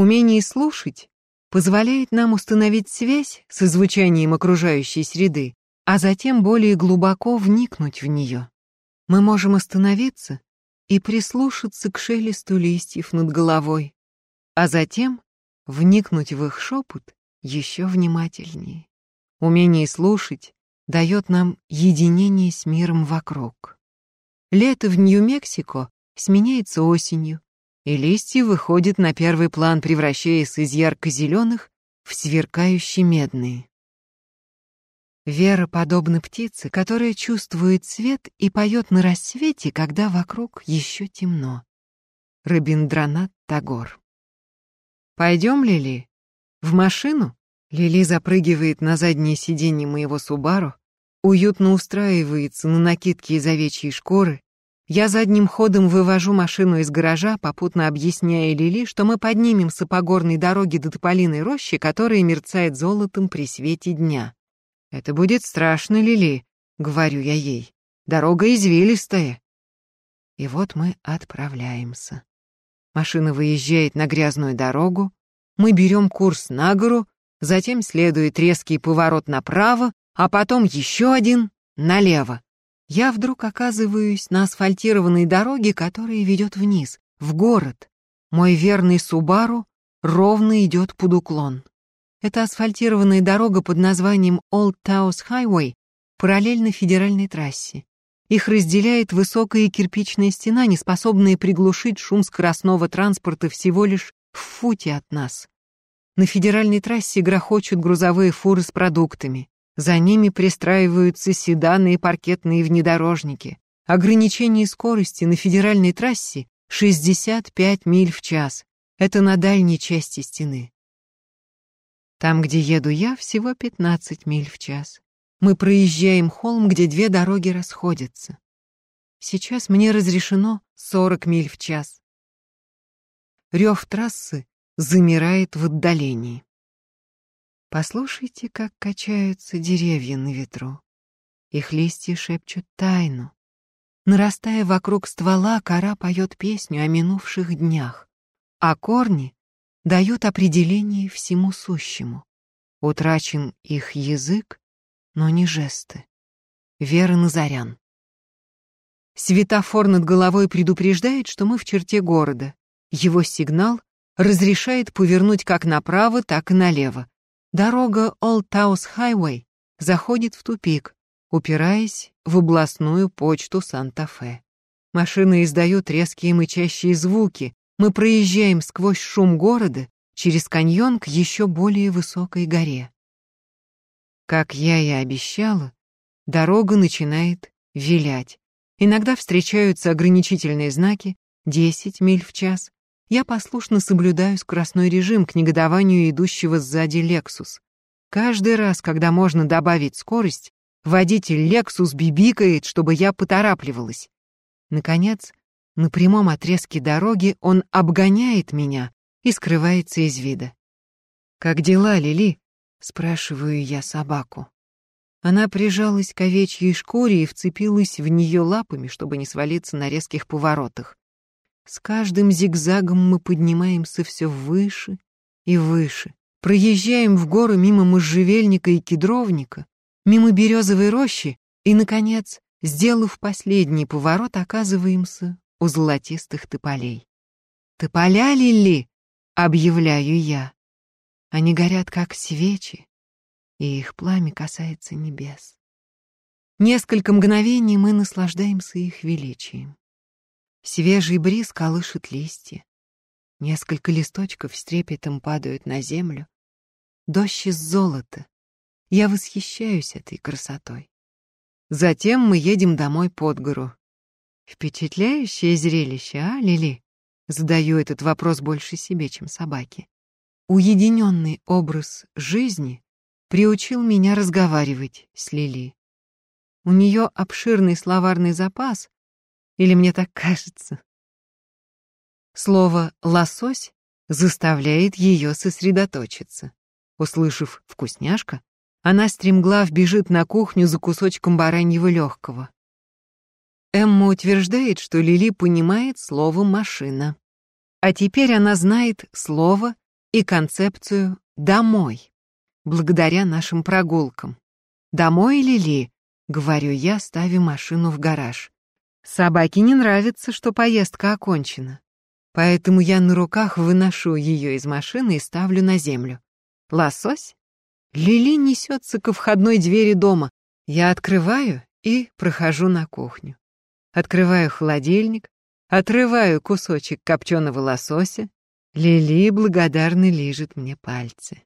Умение слушать позволяет нам установить связь с звучанием окружающей среды, а затем более глубоко вникнуть в нее. Мы можем остановиться и прислушаться к шелесту листьев над головой, а затем вникнуть в их шепот еще внимательнее. Умение слушать дает нам единение с миром вокруг. Лето в Нью-Мексико сменяется осенью, и листья выходят на первый план, превращаясь из ярко-зеленых в сверкающие медные. Вера подобна птице, которая чувствует свет и поет на рассвете, когда вокруг еще темно. Рабиндранат Тагор. «Пойдем, Лили? В машину?» Лили запрыгивает на заднее сиденье моего Субару, уютно устраивается на накидке из овечьей шкуры. Я задним ходом вывожу машину из гаража, попутно объясняя Лили, что мы поднимемся по горной дороге до Тополиной рощи, которая мерцает золотом при свете дня. «Это будет страшно, Лили», — говорю я ей. «Дорога извилистая». И вот мы отправляемся. Машина выезжает на грязную дорогу, мы берем курс на гору, затем следует резкий поворот направо, а потом еще один налево. Я вдруг оказываюсь на асфальтированной дороге, которая ведет вниз, в город. Мой верный Субару ровно идет под уклон. Это асфальтированная дорога под названием Old Taos Highway параллельно федеральной трассе. Их разделяет высокая кирпичная стена, не способная приглушить шум скоростного транспорта всего лишь в футе от нас. На федеральной трассе грохочут грузовые фуры с продуктами. За ними пристраиваются седаны и паркетные внедорожники. Ограничение скорости на федеральной трассе 65 миль в час. Это на дальней части стены. Там, где еду я, всего 15 миль в час. Мы проезжаем холм, где две дороги расходятся. Сейчас мне разрешено 40 миль в час. Рев трассы замирает в отдалении. Послушайте, как качаются деревья на ветру. Их листья шепчут тайну. Нарастая вокруг ствола, кора поет песню о минувших днях, а корни дают определение всему сущему. Утрачен их язык, но не жесты. Вера Назарян. Светофор над головой предупреждает, что мы в черте города. Его сигнал разрешает повернуть как направо, так и налево. Дорога Highway заходит в тупик, упираясь в областную почту Санта-Фе. Машины издают резкие мычащие звуки, мы проезжаем сквозь шум города через каньон к еще более высокой горе. Как я и обещала, дорога начинает вилять. Иногда встречаются ограничительные знаки 10 миль в час. Я послушно соблюдаю скоростной режим к негодованию идущего сзади Lexus. Каждый раз, когда можно добавить скорость, водитель Lexus бибикает, чтобы я поторапливалась. Наконец, на прямом отрезке дороги он обгоняет меня и скрывается из вида. «Как дела, Лили?» — спрашиваю я собаку. Она прижалась к овечьей шкуре и вцепилась в нее лапами, чтобы не свалиться на резких поворотах. С каждым зигзагом мы поднимаемся все выше и выше. Проезжаем в гору мимо можжевельника и кедровника, мимо березовой рощи и, наконец, сделав последний поворот, оказываемся у золотистых тополей. «Тополя, Лили!» — объявляю я. Они горят, как свечи, и их пламя касается небес. Несколько мгновений мы наслаждаемся их величием. Свежий бриз колышет листья. Несколько листочков с трепетом падают на землю. Дождь из золота. Я восхищаюсь этой красотой. Затем мы едем домой под гору, Впечатляющее зрелище, а, Лили? Задаю этот вопрос больше себе, чем собаке. Уединенный образ жизни приучил меня разговаривать с Лили. У нее обширный словарный запас, или мне так кажется. Слово «лосось» заставляет ее сосредоточиться. Услышав «вкусняшка», она стремглав бежит на кухню за кусочком бараньего легкого. Эмма утверждает, что Лили понимает слово «машина». А теперь она знает слово и концепцию «домой», благодаря нашим прогулкам. «Домой, Лили?» — говорю я, ставя машину в гараж. Собаке не нравится, что поездка окончена. Поэтому я на руках выношу ее из машины и ставлю на землю. Лосось? Лили несется ко входной двери дома. Я открываю и прохожу на кухню. Открываю холодильник, отрываю кусочек копченого лосося. Лили благодарно лижет мне пальцы.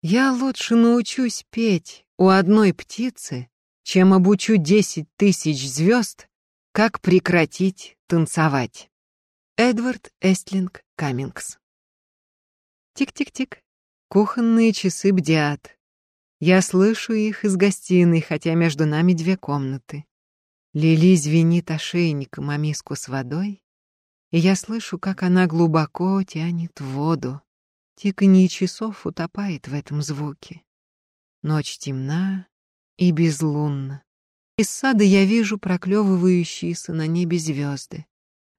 Я лучше научусь петь у одной птицы, чем обучу десять тысяч звезд, как прекратить танцевать. Эдвард Эстлинг Каммингс Тик-тик-тик. Кухонные часы бдят. Я слышу их из гостиной, хотя между нами две комнаты. Лили звенит ошейником о миску с водой, и я слышу, как она глубоко тянет воду. Тиканье часов утопает в этом звуке. Ночь темна и безлунна. Из сада я вижу проклевывающиеся на небе звезды.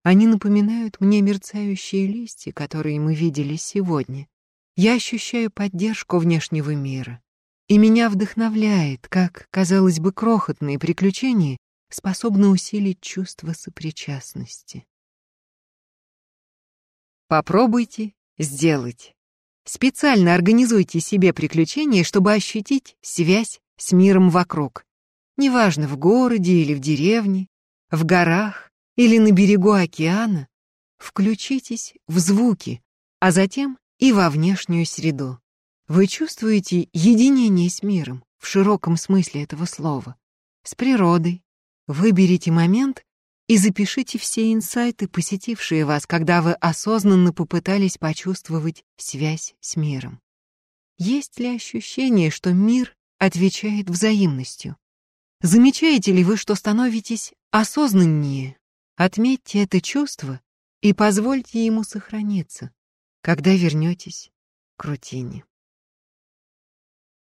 Они напоминают мне мерцающие листья, которые мы видели сегодня. Я ощущаю поддержку внешнего мира. И меня вдохновляет, как, казалось бы, крохотные приключения способны усилить чувство сопричастности. Попробуйте сделать. Специально организуйте себе приключения, чтобы ощутить связь с миром вокруг. Неважно, в городе или в деревне, в горах, или на берегу океана, включитесь в звуки, а затем и во внешнюю среду. Вы чувствуете единение с миром в широком смысле этого слова, с природой. Выберите момент и запишите все инсайты, посетившие вас, когда вы осознанно попытались почувствовать связь с миром. Есть ли ощущение, что мир отвечает взаимностью? Замечаете ли вы, что становитесь осознаннее, Отметьте это чувство и позвольте ему сохраниться, когда вернетесь к рутине.